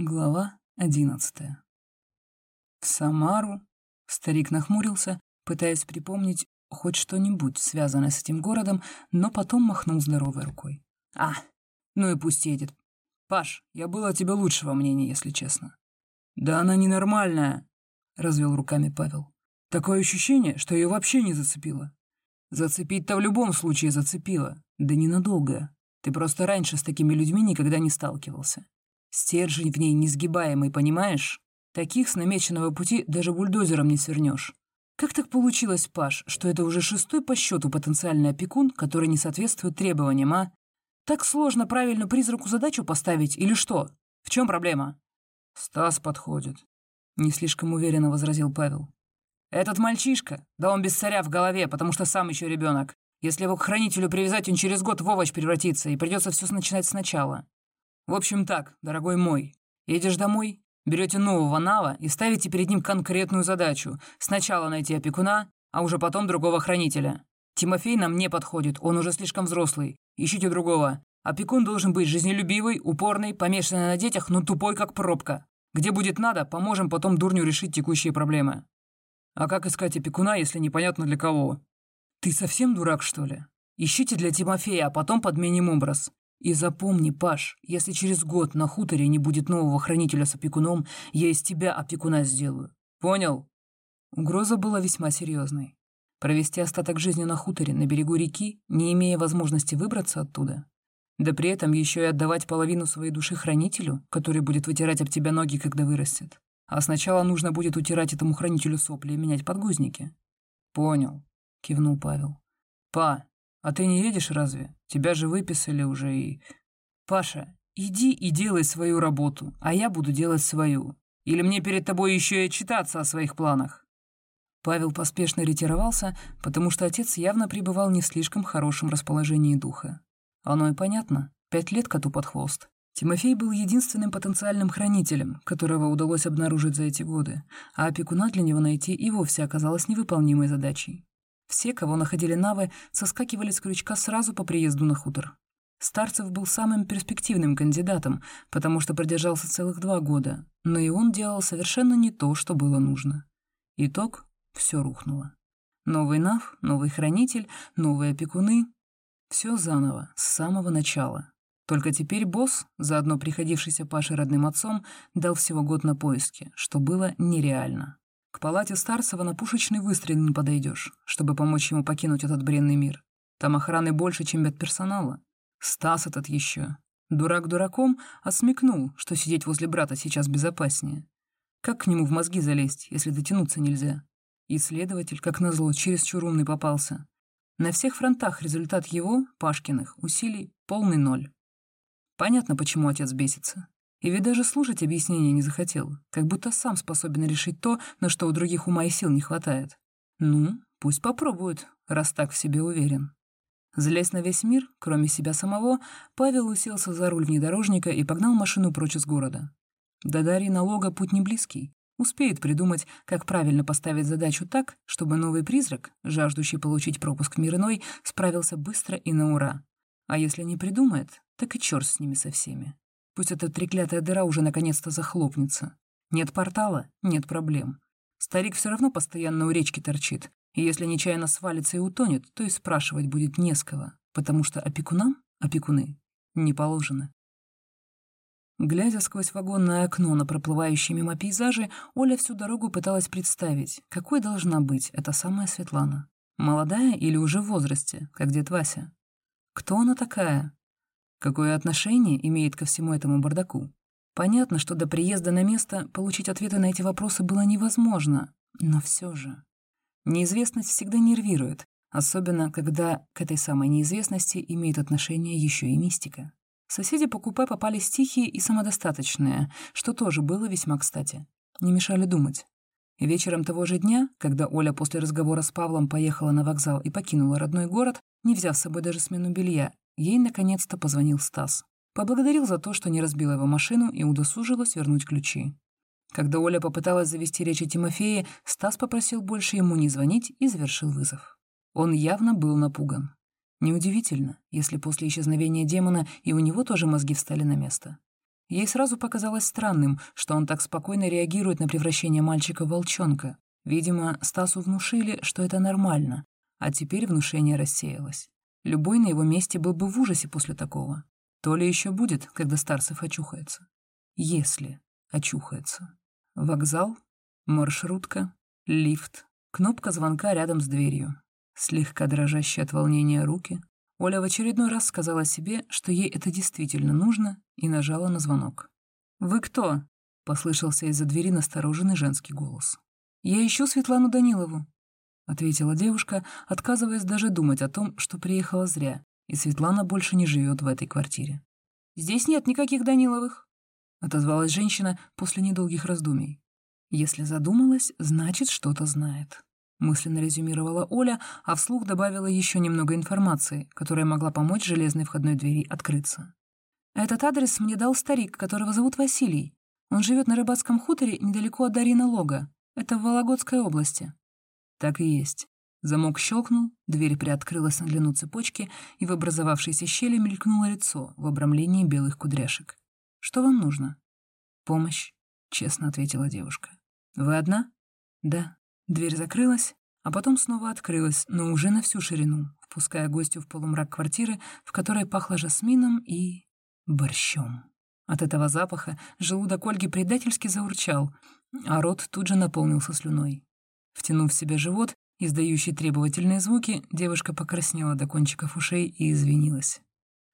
Глава одиннадцатая. В Самару старик нахмурился, пытаясь припомнить хоть что-нибудь, связанное с этим городом, но потом махнул здоровой рукой. «А, ну и пусть едет. Паш, я был о тебе лучшего мнения, если честно». «Да она ненормальная», — развел руками Павел. «Такое ощущение, что ее вообще не зацепило». «Зацепить-то в любом случае зацепило. Да ненадолго. Ты просто раньше с такими людьми никогда не сталкивался. Стержень в ней несгибаемый, понимаешь? Таких с намеченного пути даже бульдозером не свернешь. Как так получилось, Паш, что это уже шестой по счету потенциальный опекун, который не соответствует требованиям, а? Так сложно правильно призраку задачу поставить или что? В чем проблема? Стас подходит. Не слишком уверенно возразил Павел. Этот мальчишка, да он без царя в голове, потому что сам еще ребенок. Если его к хранителю привязать, он через год в овощ превратится, и придется все начинать сначала. В общем так, дорогой мой, едешь домой, берете нового Нава и ставите перед ним конкретную задачу. Сначала найти опекуна, а уже потом другого хранителя. Тимофей нам не подходит, он уже слишком взрослый. Ищите другого. Опекун должен быть жизнелюбивый, упорный, помешанный на детях, но тупой, как пробка. Где будет надо, поможем потом дурню решить текущие проблемы. А как искать опекуна, если непонятно для кого? Ты совсем дурак, что ли? Ищите для Тимофея, а потом подменим образ. И запомни, Паш, если через год на хуторе не будет нового хранителя с опекуном, я из тебя опекуна сделаю. Понял? Угроза была весьма серьезной. Провести остаток жизни на хуторе на берегу реки, не имея возможности выбраться оттуда. Да при этом еще и отдавать половину своей души хранителю, который будет вытирать об тебя ноги, когда вырастет. А сначала нужно будет утирать этому хранителю сопли и менять подгузники. «Понял», — кивнул Павел. «Па, а ты не едешь разве? Тебя же выписали уже и... Паша, иди и делай свою работу, а я буду делать свою. Или мне перед тобой еще и отчитаться о своих планах?» Павел поспешно ретировался, потому что отец явно пребывал не в слишком хорошем расположении духа. Оно и понятно. Пять лет коту под хвост. Тимофей был единственным потенциальным хранителем, которого удалось обнаружить за эти годы, а опекуна для него найти и вовсе оказалось невыполнимой задачей. Все, кого находили навы, соскакивали с крючка сразу по приезду на хутор. Старцев был самым перспективным кандидатом, потому что продержался целых два года, но и он делал совершенно не то, что было нужно. Итог — все рухнуло. Новый нав, новый хранитель, новые опекуны — все заново, с самого начала. Только теперь босс, заодно приходившийся Паше родным отцом, дал всего год на поиски, что было нереально. К палате Старцева на пушечный выстрел не подойдешь, чтобы помочь ему покинуть этот бренный мир. Там охраны больше, чем медперсонала. Стас этот еще. Дурак дураком, а смекнул, что сидеть возле брата сейчас безопаснее. Как к нему в мозги залезть, если дотянуться нельзя? Исследователь, как назло, чересчур умный попался. На всех фронтах результат его, Пашкиных, усилий полный ноль. Понятно, почему отец бесится. И ведь даже слушать объяснения не захотел, как будто сам способен решить то, на что у других ума и сил не хватает. Ну, пусть попробует, раз так в себе уверен. Злясь на весь мир, кроме себя самого, Павел уселся за руль внедорожника и погнал машину прочь из города. До Дарьи налога путь не близкий. Успеет придумать, как правильно поставить задачу так, чтобы новый призрак, жаждущий получить пропуск в мир иной, справился быстро и на ура. А если не придумает, так и черт с ними со всеми. Пусть эта треклятая дыра уже наконец-то захлопнется. Нет портала — нет проблем. Старик все равно постоянно у речки торчит, и если нечаянно свалится и утонет, то и спрашивать будет не с кого, потому что опекунам, опекуны, не положено. Глядя сквозь вагонное окно на проплывающие мимо пейзажи, Оля всю дорогу пыталась представить, какой должна быть эта самая Светлана. Молодая или уже в возрасте, как дед Вася? Кто она такая? Какое отношение имеет ко всему этому бардаку? Понятно, что до приезда на место получить ответы на эти вопросы было невозможно, но все же. Неизвестность всегда нервирует, особенно когда к этой самой неизвестности имеет отношение еще и мистика. Соседи по купе попались тихие и самодостаточные, что тоже было весьма кстати. Не мешали думать. вечером того же дня, когда Оля после разговора с Павлом поехала на вокзал и покинула родной город, не взяв с собой даже смену белья, Ей наконец-то позвонил Стас. Поблагодарил за то, что не разбила его машину и удосужилась вернуть ключи. Когда Оля попыталась завести речь о Тимофее, Стас попросил больше ему не звонить и завершил вызов. Он явно был напуган. Неудивительно, если после исчезновения демона и у него тоже мозги встали на место. Ей сразу показалось странным, что он так спокойно реагирует на превращение мальчика в волчонка. Видимо, Стасу внушили, что это нормально, а теперь внушение рассеялось. Любой на его месте был бы в ужасе после такого. То ли еще будет, когда Старцев очухается. Если очухается. Вокзал, маршрутка, лифт, кнопка звонка рядом с дверью, слегка дрожащие от волнения руки, Оля в очередной раз сказала себе, что ей это действительно нужно, и нажала на звонок. «Вы кто?» — послышался из-за двери настороженный женский голос. «Я ищу Светлану Данилову», — ответила девушка, отказываясь даже думать о том, что приехала зря, и Светлана больше не живет в этой квартире. «Здесь нет никаких Даниловых», — отозвалась женщина после недолгих раздумий. Если задумалась, значит, что-то знает. Мысленно резюмировала Оля, а вслух добавила еще немного информации, которая могла помочь железной входной двери открыться. «Этот адрес мне дал старик, которого зовут Василий. Он живет на рыбацком хуторе недалеко от Дарина Лога. Это в Вологодской области». Так и есть. Замок щелкнул, дверь приоткрылась на длину цепочки, и в образовавшейся щели мелькнуло лицо в обрамлении белых кудряшек. «Что вам нужно?» «Помощь», — честно ответила девушка. «Вы одна?» «Да». Дверь закрылась, а потом снова открылась, но уже на всю ширину, впуская гостю в полумрак квартиры, в которой пахло жасмином и... борщом. От этого запаха желудок Ольги предательски заурчал, а рот тут же наполнился слюной. Втянув в себя живот, издающий требовательные звуки, девушка покраснела до кончиков ушей и извинилась.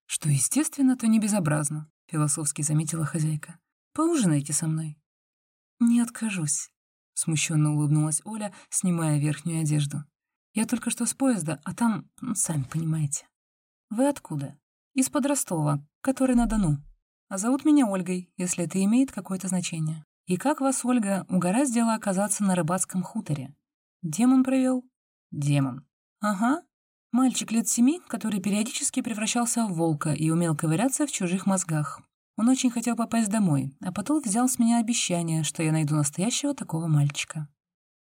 «Что естественно, то не безобразно», — философски заметила хозяйка. «Поужинайте со мной». «Не откажусь», Смущенно улыбнулась Оля, снимая верхнюю одежду. «Я только что с поезда, а там, ну, сами понимаете». «Вы откуда?» «Из-под Ростова, который на Дону. А зовут меня Ольгой, если это имеет какое-то значение. И как вас, Ольга, угораздило оказаться на рыбацком хуторе? Демон провел?» «Демон». «Ага. Мальчик лет семи, который периодически превращался в волка и умел ковыряться в чужих мозгах. Он очень хотел попасть домой, а потом взял с меня обещание, что я найду настоящего такого мальчика.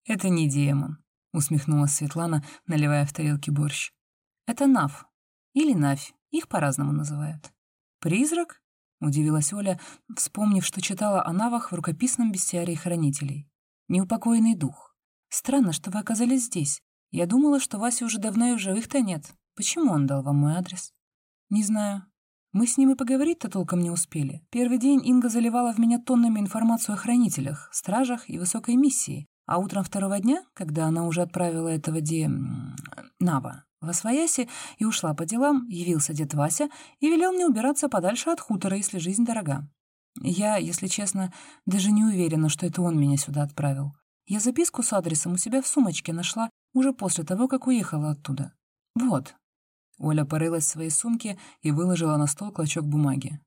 «Это не демон», — усмехнулась Светлана, наливая в тарелки борщ. «Это Нав. Или Навь. Их по-разному называют». «Призрак?» — удивилась Оля, вспомнив, что читала о Навах в рукописном бестиарии хранителей. «Неупокоенный дух. Странно, что вы оказались здесь. Я думала, что Васи уже давно и в живых-то нет. Почему он дал вам мой адрес?» «Не знаю. Мы с ним и поговорить-то толком не успели. Первый день Инга заливала в меня тоннами информацию о хранителях, стражах и высокой миссии. А утром второго дня, когда она уже отправила этого де... Нава в Освояси и ушла по делам, явился дед Вася и велел мне убираться подальше от хутора, если жизнь дорога. Я, если честно, даже не уверена, что это он меня сюда отправил. Я записку с адресом у себя в сумочке нашла уже после того, как уехала оттуда. Вот, Оля порылась в своей сумке и выложила на стол клочок бумаги.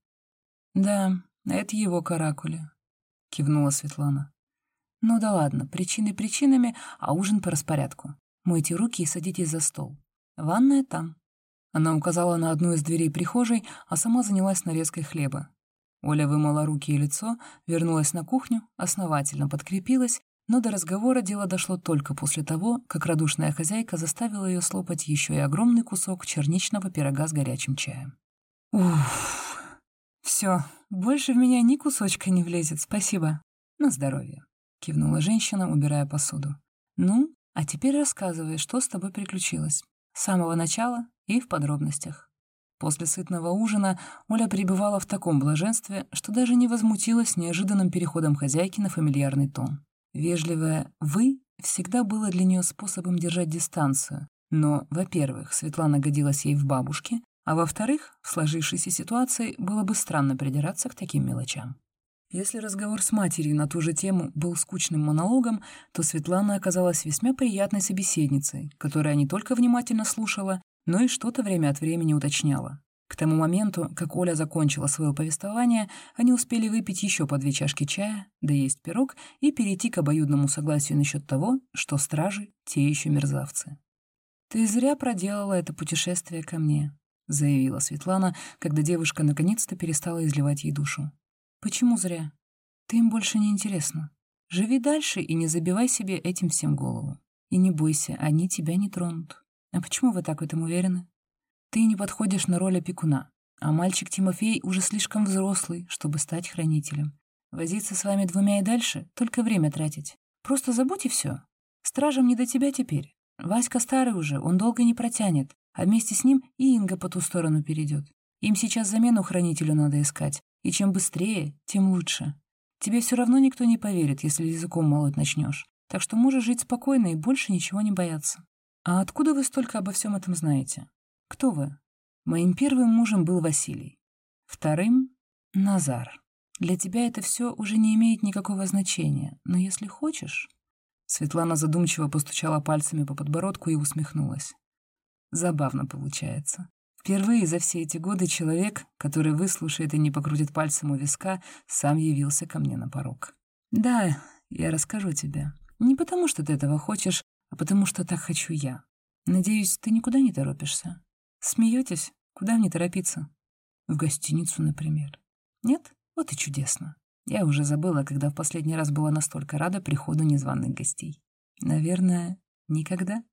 «Да, это его каракули», — кивнула Светлана. «Ну да ладно, причины причинами, а ужин по распорядку. Мойте руки и садитесь за стол. Ванная там». Она указала на одну из дверей прихожей, а сама занялась нарезкой хлеба. Оля вымыла руки и лицо, вернулась на кухню, основательно подкрепилась но до разговора дело дошло только после того, как радушная хозяйка заставила ее слопать еще и огромный кусок черничного пирога с горячим чаем. «Уф, все, больше в меня ни кусочка не влезет, спасибо. На здоровье», — кивнула женщина, убирая посуду. «Ну, а теперь рассказывай, что с тобой приключилось. С самого начала и в подробностях». После сытного ужина Оля пребывала в таком блаженстве, что даже не возмутилась неожиданным переходом хозяйки на фамильярный тон. Вежливое «вы» всегда было для нее способом держать дистанцию, но, во-первых, Светлана годилась ей в бабушке, а во-вторых, в сложившейся ситуации было бы странно придираться к таким мелочам. Если разговор с матерью на ту же тему был скучным монологом, то Светлана оказалась весьма приятной собеседницей, которая не только внимательно слушала, но и что-то время от времени уточняла. К тому моменту, как Оля закончила свое повествование, они успели выпить еще по две чашки чая, доесть пирог и перейти к обоюдному согласию насчет того, что стражи — те еще мерзавцы. «Ты зря проделала это путешествие ко мне», — заявила Светлана, когда девушка наконец-то перестала изливать ей душу. «Почему зря? Ты им больше не интересна. Живи дальше и не забивай себе этим всем голову. И не бойся, они тебя не тронут. А почему вы так в этом уверены?» Ты не подходишь на роль опекуна. А мальчик Тимофей уже слишком взрослый, чтобы стать хранителем. Возиться с вами двумя и дальше — только время тратить. Просто забудь и все. Стражам не до тебя теперь. Васька старый уже, он долго не протянет, а вместе с ним и Инга по ту сторону перейдет. Им сейчас замену хранителю надо искать, и чем быстрее, тем лучше. Тебе все равно никто не поверит, если языком молоть начнешь. Так что можешь жить спокойно и больше ничего не бояться. А откуда вы столько обо всем этом знаете? Кто вы? Моим первым мужем был Василий. Вторым — Назар. Для тебя это все уже не имеет никакого значения, но если хочешь...» Светлана задумчиво постучала пальцами по подбородку и усмехнулась. «Забавно получается. Впервые за все эти годы человек, который выслушает и не покрутит пальцем у виска, сам явился ко мне на порог. Да, я расскажу тебе. Не потому, что ты этого хочешь, а потому, что так хочу я. Надеюсь, ты никуда не торопишься. Смеетесь? Куда мне торопиться? В гостиницу, например. Нет? Вот и чудесно. Я уже забыла, когда в последний раз была настолько рада приходу незваных гостей. Наверное, никогда.